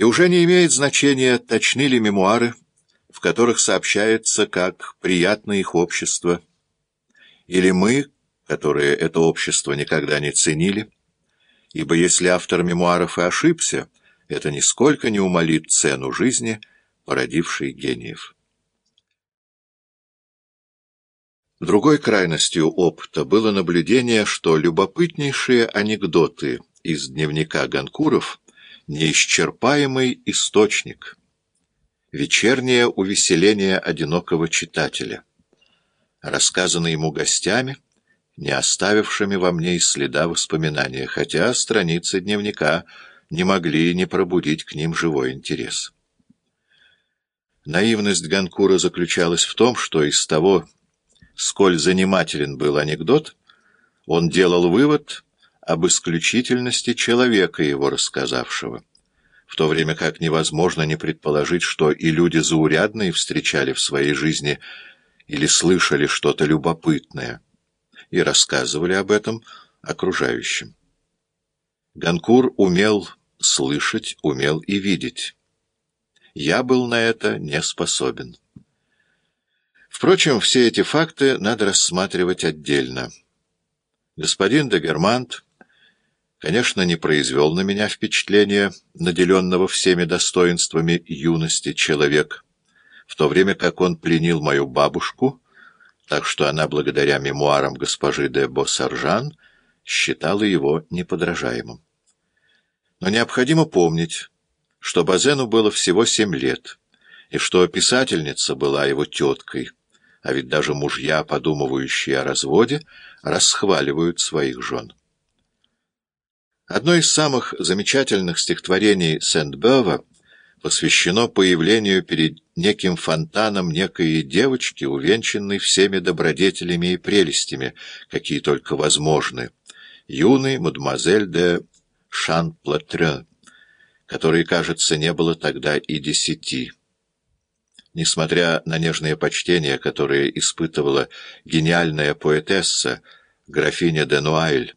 И уже не имеет значения, точны ли мемуары, в которых сообщается, как приятно их общество, или мы, которые это общество никогда не ценили, ибо если автор мемуаров и ошибся, это нисколько не умалит цену жизни, породившей гениев. Другой крайностью опыта было наблюдение, что любопытнейшие анекдоты из дневника Ганкуров — неисчерпаемый источник, вечернее увеселение одинокого читателя, рассказанный ему гостями, не оставившими во мне и следа воспоминания, хотя страницы дневника не могли не пробудить к ним живой интерес. Наивность Ганкура заключалась в том, что из того, сколь занимателен был анекдот, он делал вывод об исключительности человека, его рассказавшего, в то время как невозможно не предположить, что и люди заурядные встречали в своей жизни или слышали что-то любопытное и рассказывали об этом окружающим. Ганкур умел слышать, умел и видеть. Я был на это не способен. Впрочем, все эти факты надо рассматривать отдельно. Господин де Германт, конечно, не произвел на меня впечатления наделенного всеми достоинствами юности человек, в то время как он пленил мою бабушку, так что она, благодаря мемуарам госпожи де Боссаржан, считала его неподражаемым. Но необходимо помнить, что Базену было всего семь лет, и что писательница была его теткой — а ведь даже мужья, подумывающие о разводе, расхваливают своих жен. Одно из самых замечательных стихотворений Сент-Бева посвящено появлению перед неким фонтаном некой девочки, увенчанной всеми добродетелями и прелестями, какие только возможны, юной мадемуазель де Шан-Платре, которой, кажется, не было тогда и десяти. Несмотря на нежное почтение, которое испытывала гениальная поэтесса, графиня де Нуайль,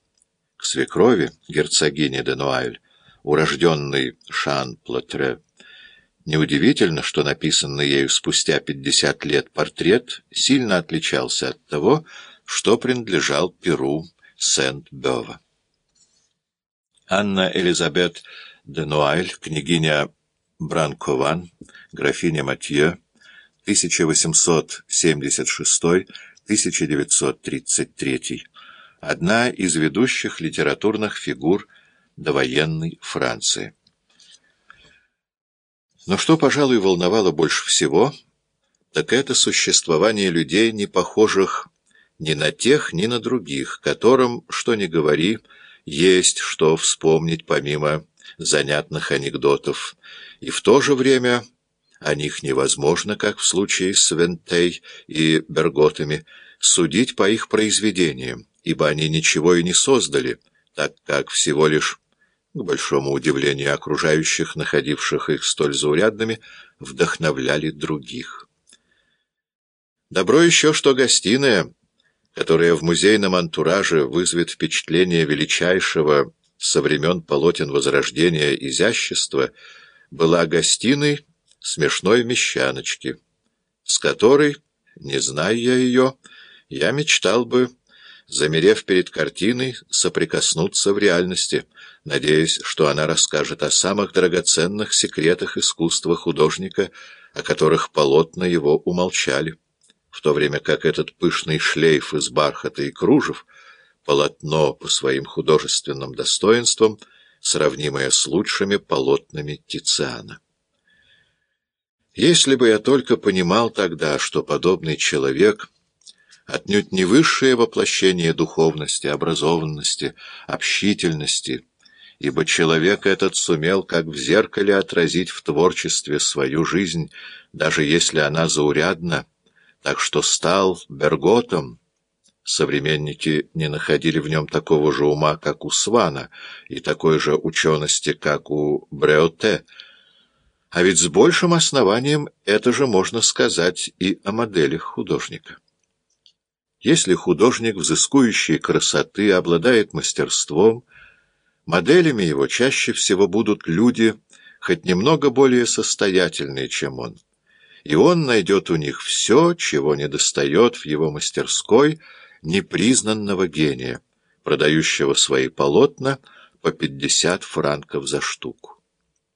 к свекрови, герцогине де Нуайль, урожденной Шан-Плотре, неудивительно, что написанный ею спустя пятьдесят лет портрет сильно отличался от того, что принадлежал Перу Сент-Бева. Анна Элизабет де Нуайль, княгиня Бранкован, графиня Матье, 1876-1933, одна из ведущих литературных фигур довоенной Франции. Но что, пожалуй, волновало больше всего, так это существование людей, не похожих ни на тех, ни на других, которым, что ни говори, есть что вспомнить помимо занятных анекдотов, и в то же время о них невозможно, как в случае с Вентей и Берготами, судить по их произведениям, ибо они ничего и не создали, так как всего лишь, к большому удивлению окружающих, находивших их столь заурядными, вдохновляли других. Добро еще, что гостиная, которая в музейном антураже вызовет впечатление величайшего со времен полотен Возрождения изящества, была гостиной, смешной мещаночки, с которой, не зная я ее, я мечтал бы, замерев перед картиной, соприкоснуться в реальности, надеясь, что она расскажет о самых драгоценных секретах искусства художника, о которых полотна его умолчали, в то время как этот пышный шлейф из бархата и кружев, полотно по своим художественным достоинствам, сравнимое с лучшими полотнами Тициана. Если бы я только понимал тогда, что подобный человек отнюдь не высшее воплощение духовности, образованности, общительности, ибо человек этот сумел как в зеркале отразить в творчестве свою жизнь, даже если она заурядна, так что стал Берготом. Современники не находили в нем такого же ума, как у Свана, и такой же учености, как у Бреоте, а ведь с большим основанием это же можно сказать и о моделях художника. Если художник, взыскующий красоты, обладает мастерством, моделями его чаще всего будут люди, хоть немного более состоятельные, чем он, и он найдет у них все, чего недостает в его мастерской непризнанного гения, продающего свои полотна по 50 франков за штуку.